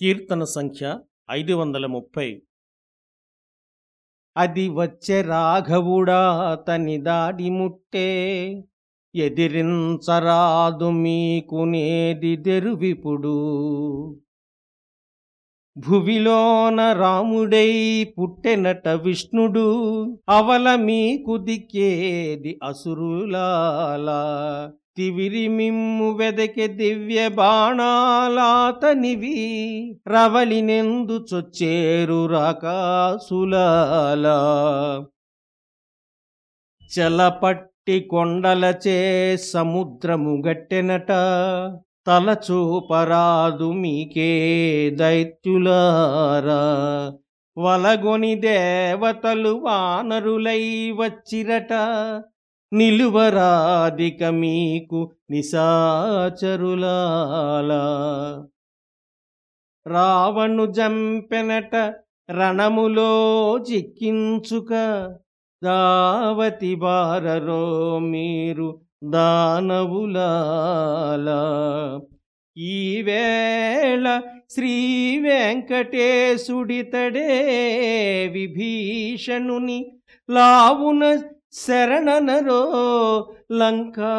కీర్తన సంఖ్య ఐదు వందల ముప్పై అది వచ్చే రాఘవుడా తని దాడి ముట్టే. ఎదిరించరాదు మీకు నేది దెరువిపుడు భువిలోన రాముడై పుట్టెనట విష్ణుడు అవల మీకు దిక్కేది అసురులాల. తివిరి మిమ్ము వెదకె దివ్య బాణాలాతనివి రవలినెందు చొచ్చేరు రాకాసులాల. చలపట్టి కొండలచే సముద్రము గట్టెనట తలచూపరాదు మీకే దైత్యులారా. వలగొని దేవతలు వానరులై వచ్చిరట. నిలువరాదిక మీకు నిశాచరులాలా రావణు జంపెనట రణములో చిక్కించుక దావతి బారరో మీరు దానవులాలా. ఈవేళ శ్రీ వెంకటేశుడితడే విభీషణుని లావున శరణనరో లంకావాసులాలా.